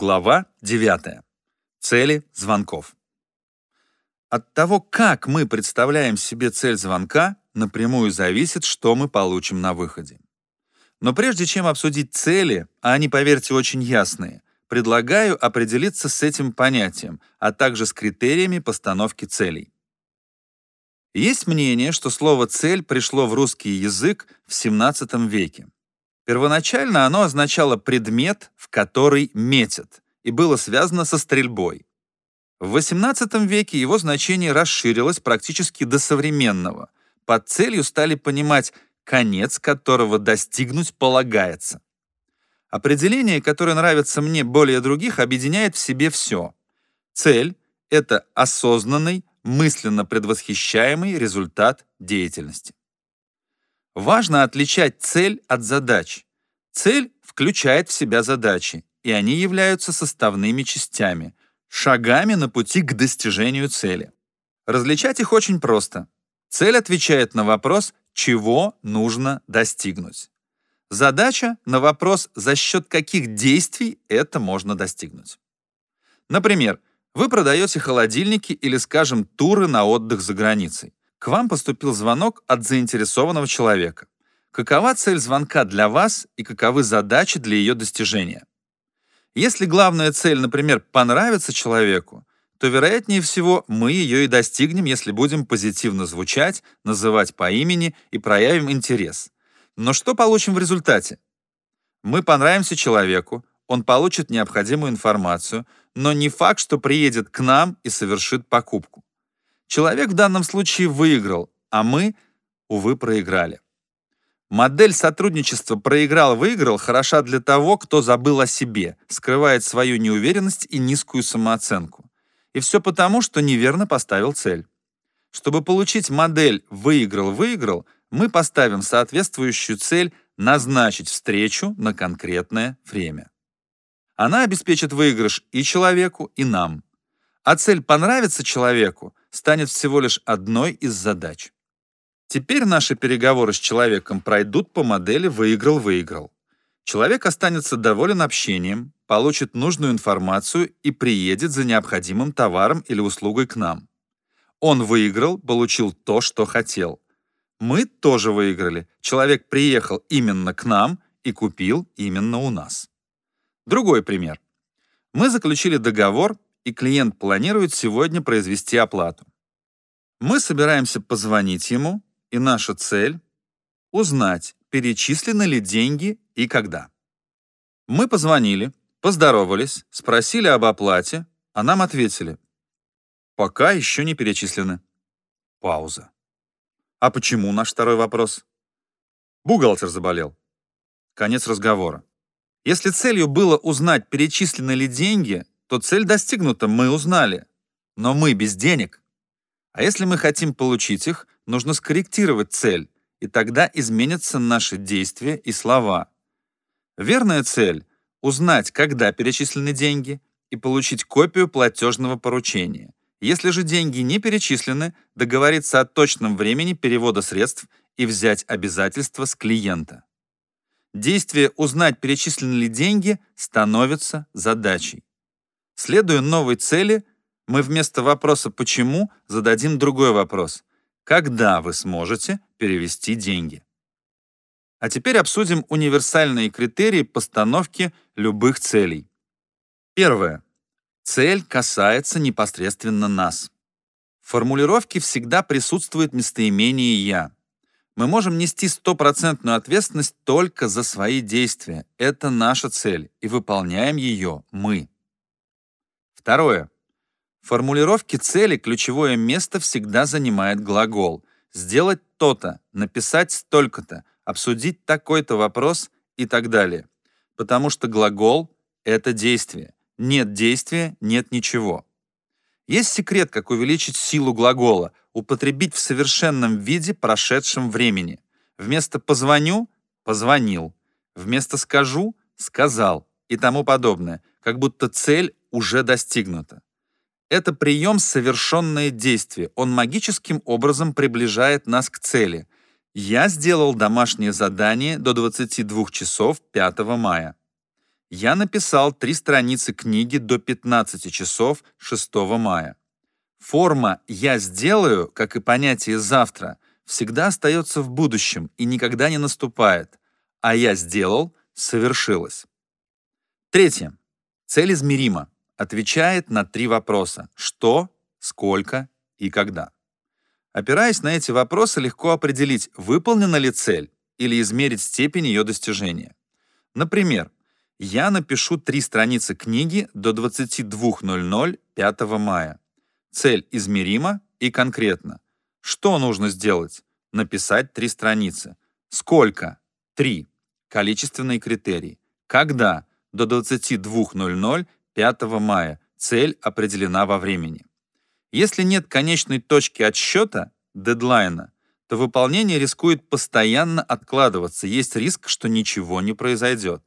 Глава 9. Цели звонков. От того, как мы представляем себе цель звонка, напрямую зависит, что мы получим на выходе. Но прежде чем обсудить цели, а они, поверьте, очень ясные, предлагаю определиться с этим понятием, а также с критериями постановки целей. Есть мнение, что слово «цель» пришло в русский язык в XVII веке. Первоначально оно означало предмет, в который метят, и было связано со стрельбой. В XVIII веке его значение расширилось практически до современного. Под целью стали понимать конец, которого достигнуть полагается. Определение, которое нравится мне более других, объединяет в себе все. Цель — это осознанный, мысленно предвосхищаемый результат деятельности. Важно отличать цель от задач. Цель включает в себя задачи, и они являются составными частями, шагами на пути к достижению цели. Различать их очень просто. Цель отвечает на вопрос, чего нужно достигнуть. Задача на вопрос, за счет каких действий это можно достигнуть. Например, вы продаете холодильники или, скажем, туры на отдых за границей. К вам поступил звонок от заинтересованного человека. Какова цель звонка для вас и каковы задачи для ее достижения? Если главная цель, например, понравится человеку, то, вероятнее всего, мы ее и достигнем, если будем позитивно звучать, называть по имени и проявим интерес. Но что получим в результате? Мы понравимся человеку, он получит необходимую информацию, но не факт, что приедет к нам и совершит покупку. Человек в данном случае выиграл, а мы, увы, проиграли. Модель сотрудничества «проиграл-выиграл» хороша для того, кто забыл о себе, скрывает свою неуверенность и низкую самооценку. И все потому, что неверно поставил цель. Чтобы получить модель «выиграл-выиграл», мы поставим соответствующую цель назначить встречу на конкретное время. Она обеспечит выигрыш и человеку, и нам. А цель понравится человеку станет всего лишь одной из задач. Теперь наши переговоры с человеком пройдут по модели «выиграл-выиграл». Человек останется доволен общением, получит нужную информацию и приедет за необходимым товаром или услугой к нам. Он выиграл, получил то, что хотел. Мы тоже выиграли. Человек приехал именно к нам и купил именно у нас. Другой пример. Мы заключили договор, и клиент планирует сегодня произвести оплату. Мы собираемся позвонить ему, и наша цель — узнать, перечислены ли деньги и когда. Мы позвонили, поздоровались, спросили об оплате, а нам ответили. Пока еще не перечислены. Пауза. А почему наш второй вопрос? Бухгалтер заболел. Конец разговора. Если целью было узнать, перечислены ли деньги, то цель достигнута, мы узнали. Но мы без денег. А если мы хотим получить их, нужно скорректировать цель, и тогда изменятся наши действия и слова. Верная цель — узнать, когда перечислены деньги, и получить копию платежного поручения. Если же деньги не перечислены, договориться о точном времени перевода средств и взять обязательства с клиента. Действие «узнать, перечислены ли деньги» становится задачей. Следуя новой цели, мы вместо вопроса «почему» зададим другой вопрос. Когда вы сможете перевести деньги? А теперь обсудим универсальные критерии постановки любых целей. Первое. Цель касается непосредственно нас. В формулировке всегда присутствует местоимение «я». Мы можем нести стопроцентную ответственность только за свои действия. Это наша цель, и выполняем ее мы. Второе. В формулировке цели ключевое место всегда занимает глагол. Сделать то-то, написать столько-то, обсудить такой-то вопрос и так далее. Потому что глагол — это действие. Нет действия — нет ничего. Есть секрет, как увеличить силу глагола, употребить в совершенном виде прошедшем времени. Вместо «позвоню» — «позвонил», вместо «скажу» — «сказал» и тому подобное, как будто цель уже достигнута. Это прием «совершенное действие». Он магическим образом приближает нас к цели. Я сделал домашнее задание до 22 часов 5 мая. Я написал три страницы книги до 15 часов 6 мая. Форма «я сделаю», как и понятие «завтра», всегда остается в будущем и никогда не наступает, а «я сделал» совершилось. Третье. Цель измерима. Отвечает на три вопроса. Что, сколько и когда. Опираясь на эти вопросы, легко определить, выполнена ли цель или измерить степень ее достижения. Например, я напишу три страницы книги до 22.00 5 мая. Цель измерима и конкретна. Что нужно сделать? Написать три страницы. Сколько? Три. Количественный критерий. Когда? До 22.00 5 мая. Цель определена во времени. Если нет конечной точки отсчета, дедлайна, то выполнение рискует постоянно откладываться, есть риск, что ничего не произойдет.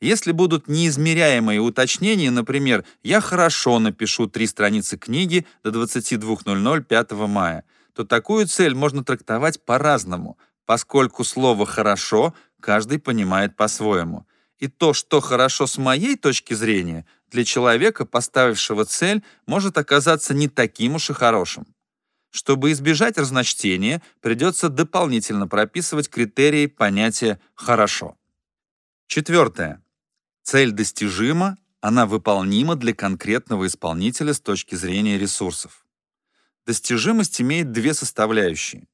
Если будут неизмеряемые уточнения, например, «я хорошо напишу три страницы книги до 22.00 5 мая», то такую цель можно трактовать по-разному, поскольку слово «хорошо» каждый понимает по-своему. И то, что хорошо с моей точки зрения, для человека, поставившего цель, может оказаться не таким уж и хорошим. Чтобы избежать разночтения, придется дополнительно прописывать критерии понятия «хорошо». Четвертое. Цель достижима, она выполнима для конкретного исполнителя с точки зрения ресурсов. Достижимость имеет две составляющие.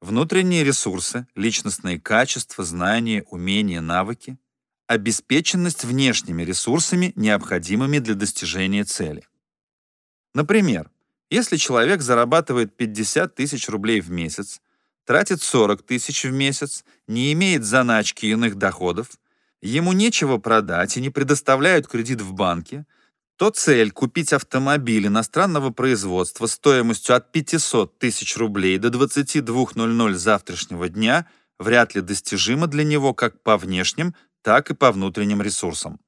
Внутренние ресурсы, личностные качества, знания, умения, навыки обеспеченность внешними ресурсами, необходимыми для достижения цели. Например, если человек зарабатывает 50 тысяч рублей в месяц, тратит 40 тысяч в месяц, не имеет заначки иных доходов, ему нечего продать и не предоставляют кредит в банке, то цель купить автомобиль иностранного производства стоимостью от 500 тысяч рублей до 22.00 завтрашнего дня вряд ли достижима для него как по внешним, так и по внутренним ресурсам.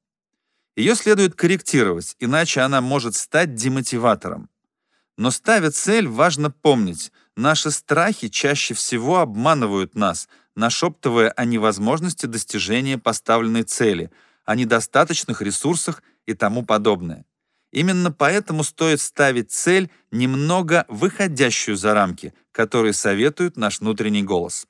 Ее следует корректировать, иначе она может стать демотиватором. Но ставя цель, важно помнить, наши страхи чаще всего обманывают нас, нашептывая о невозможности достижения поставленной цели, о недостаточных ресурсах и тому подобное. Именно поэтому стоит ставить цель, немного выходящую за рамки, которые советует наш внутренний голос.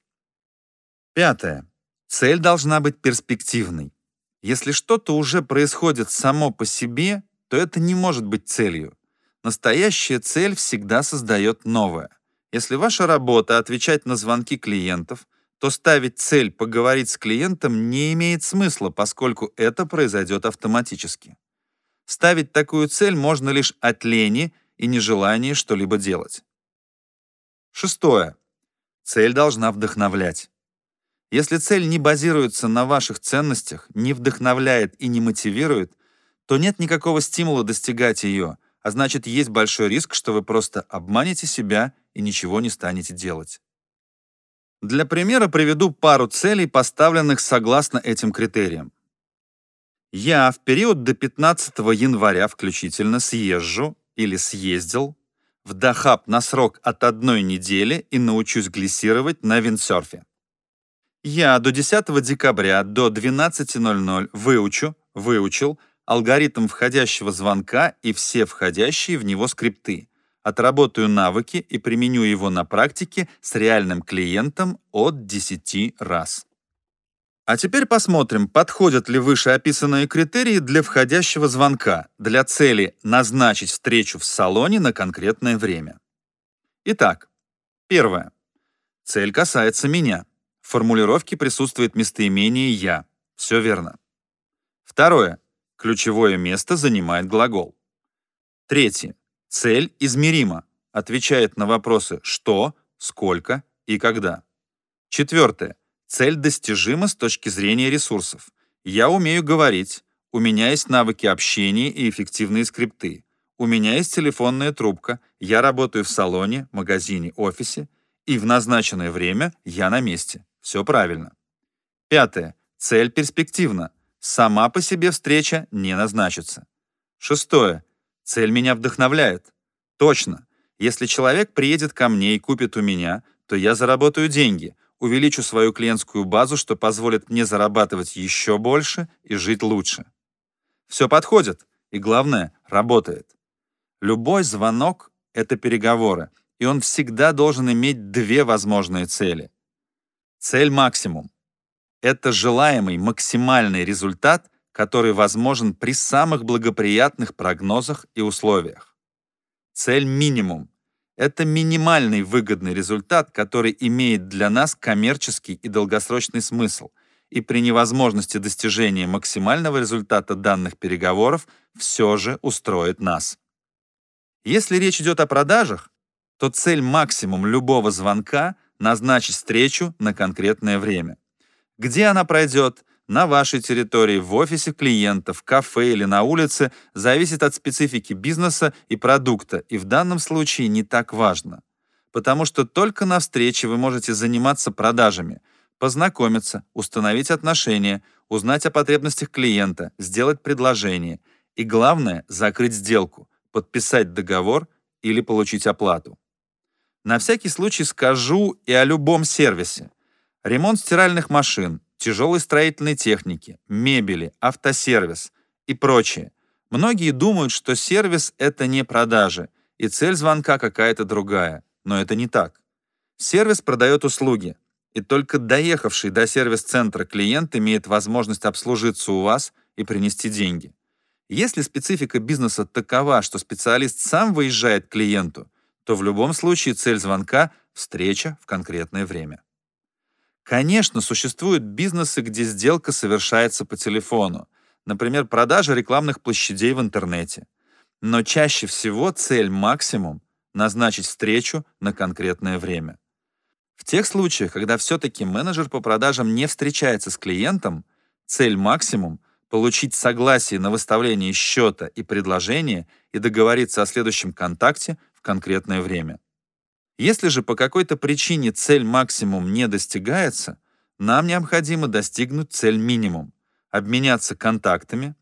Пятое. Цель должна быть перспективной. Если что-то уже происходит само по себе, то это не может быть целью. Настоящая цель всегда создает новое. Если ваша работа — отвечать на звонки клиентов, то ставить цель поговорить с клиентом не имеет смысла, поскольку это произойдет автоматически. Ставить такую цель можно лишь от лени и нежелания что-либо делать. Шестое. Цель должна вдохновлять. Если цель не базируется на ваших ценностях, не вдохновляет и не мотивирует, то нет никакого стимула достигать ее, а значит, есть большой риск, что вы просто обманете себя и ничего не станете делать. Для примера приведу пару целей, поставленных согласно этим критериям. Я в период до 15 января включительно съезжу или съездил в Дахаб на срок от одной недели и научусь глиссировать на виндсерфе. Я до 10 декабря до 12.00 выучу, выучил алгоритм входящего звонка и все входящие в него скрипты, отработаю навыки и применю его на практике с реальным клиентом от 10 раз. А теперь посмотрим, подходят ли вышеописанные критерии для входящего звонка, для цели назначить встречу в салоне на конкретное время. Итак, первое. Цель касается меня. В формулировке присутствует местоимение «я». Все верно. Второе. Ключевое место занимает глагол. Третье. Цель измерима. Отвечает на вопросы «что», «сколько» и «когда». Четвертое. Цель достижима с точки зрения ресурсов. Я умею говорить, у меня есть навыки общения и эффективные скрипты. У меня есть телефонная трубка, я работаю в салоне, магазине, офисе, и в назначенное время я на месте. Все правильно. Пятое. Цель перспективна. Сама по себе встреча не назначится. Шестое. Цель меня вдохновляет. Точно. Если человек приедет ко мне и купит у меня, то я заработаю деньги. Увеличу свою клиентскую базу, что позволит мне зарабатывать еще больше и жить лучше. Все подходит, и главное, работает. Любой звонок — это переговоры, и он всегда должен иметь две возможные цели. Цель максимум — это желаемый максимальный результат, который возможен при самых благоприятных прогнозах и условиях. Цель минимум — это минимальный выгодный результат, который имеет для нас коммерческий и долгосрочный смысл, и при невозможности достижения максимального результата данных переговоров все же устроит нас. Если речь идет о продажах, то цель максимум любого звонка — назначить встречу на конкретное время. Где она пройдет, на вашей территории, в офисе клиента, в кафе или на улице, зависит от специфики бизнеса и продукта, и в данном случае не так важно. Потому что только на встрече вы можете заниматься продажами, познакомиться, установить отношения, узнать о потребностях клиента, сделать предложение и, главное, закрыть сделку, подписать договор или получить оплату. На всякий случай скажу и о любом сервисе. Ремонт стиральных машин, тяжелой строительной техники, мебели, автосервис и прочее. Многие думают, что сервис — это не продажи, и цель звонка какая-то другая, но это не так. Сервис продает услуги, и только доехавший до сервис-центра клиент имеет возможность обслужиться у вас и принести деньги. Если специфика бизнеса такова, что специалист сам выезжает к клиенту, то в любом случае цель звонка — встреча в конкретное время. Конечно, существуют бизнесы, где сделка совершается по телефону, например, продажа рекламных площадей в интернете. Но чаще всего цель максимум — назначить встречу на конкретное время. В тех случаях, когда все-таки менеджер по продажам не встречается с клиентом, цель максимум — получить согласие на выставление счета и предложения и договориться о следующем контакте конкретное время. Если же по какой-то причине цель максимум не достигается, нам необходимо достигнуть цель минимум, обменяться контактами,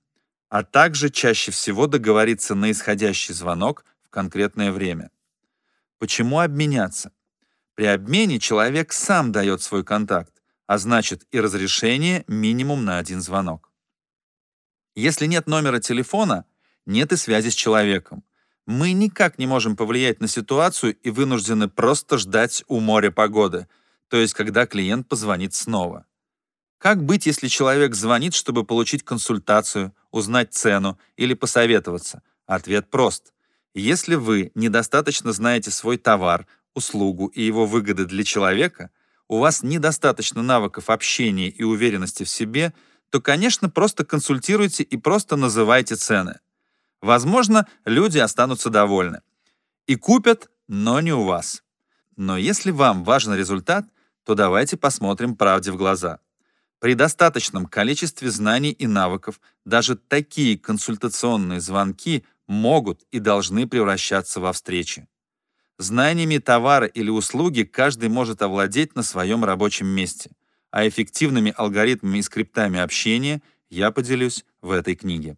а также чаще всего договориться на исходящий звонок в конкретное время. Почему обменяться? При обмене человек сам дает свой контакт, а значит и разрешение минимум на один звонок. Если нет номера телефона, нет и связи с человеком, мы никак не можем повлиять на ситуацию и вынуждены просто ждать у моря погоды, то есть когда клиент позвонит снова. Как быть, если человек звонит, чтобы получить консультацию, узнать цену или посоветоваться? Ответ прост. Если вы недостаточно знаете свой товар, услугу и его выгоды для человека, у вас недостаточно навыков общения и уверенности в себе, то, конечно, просто консультируйте и просто называйте цены. Возможно, люди останутся довольны. И купят, но не у вас. Но если вам важен результат, то давайте посмотрим правде в глаза. При достаточном количестве знаний и навыков даже такие консультационные звонки могут и должны превращаться во встречи. Знаниями товара или услуги каждый может овладеть на своем рабочем месте, а эффективными алгоритмами и скриптами общения я поделюсь в этой книге.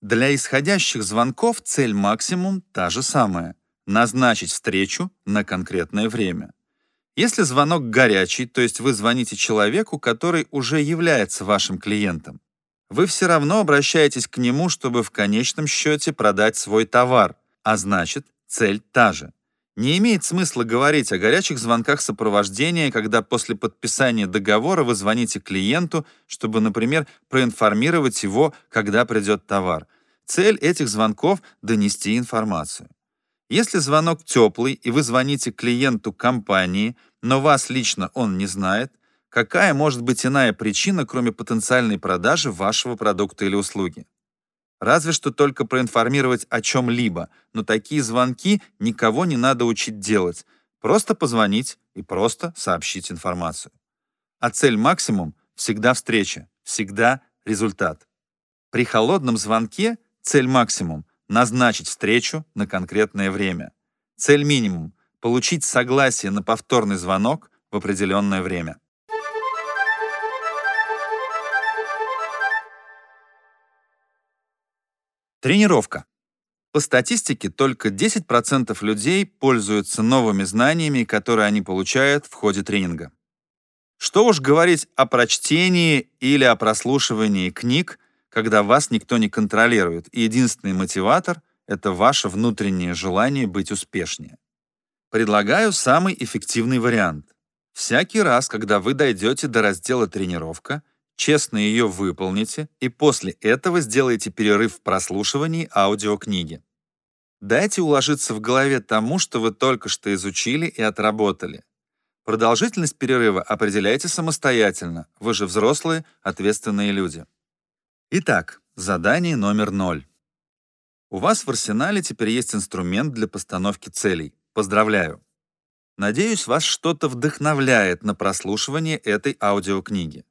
Для исходящих звонков цель максимум та же самая — назначить встречу на конкретное время. Если звонок горячий, то есть вы звоните человеку, который уже является вашим клиентом, вы все равно обращаетесь к нему, чтобы в конечном счете продать свой товар, а значит, цель та же. Не имеет смысла говорить о горячих звонках сопровождения, когда после подписания договора вы звоните клиенту, чтобы, например, проинформировать его, когда придет товар. Цель этих звонков — донести информацию. Если звонок теплый, и вы звоните клиенту компании, но вас лично он не знает, какая может быть иная причина, кроме потенциальной продажи вашего продукта или услуги? Разве что только проинформировать о чем-либо, но такие звонки никого не надо учить делать. Просто позвонить и просто сообщить информацию. А цель максимум — всегда встреча, всегда результат. При холодном звонке цель максимум — назначить встречу на конкретное время. Цель минимум — получить согласие на повторный звонок в определенное время. Тренировка. По статистике, только 10% людей пользуются новыми знаниями, которые они получают в ходе тренинга. Что уж говорить о прочтении или о прослушивании книг, когда вас никто не контролирует, и единственный мотиватор — это ваше внутреннее желание быть успешнее. Предлагаю самый эффективный вариант. Всякий раз, когда вы дойдете до раздела «Тренировка», честно ее выполните и после этого сделайте перерыв в прослушивании аудиокниги. Дайте уложиться в голове тому, что вы только что изучили и отработали. Продолжительность перерыва определяйте самостоятельно, вы же взрослые, ответственные люди. Итак, задание номер ноль. У вас в арсенале теперь есть инструмент для постановки целей. Поздравляю! Надеюсь, вас что-то вдохновляет на прослушивание этой аудиокниги.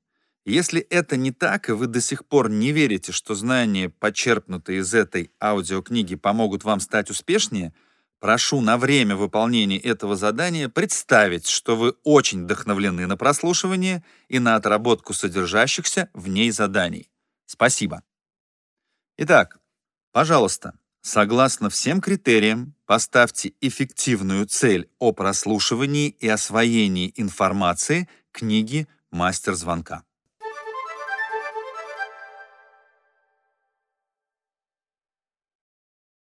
Если это не так, и вы до сих пор не верите, что знания, почерпнутые из этой аудиокниги, помогут вам стать успешнее, прошу на время выполнения этого задания представить, что вы очень вдохновлены на прослушивание и на отработку содержащихся в ней заданий. Спасибо. Итак, пожалуйста, согласно всем критериям, поставьте эффективную цель о прослушивании и освоении информации книги «Мастер звонка».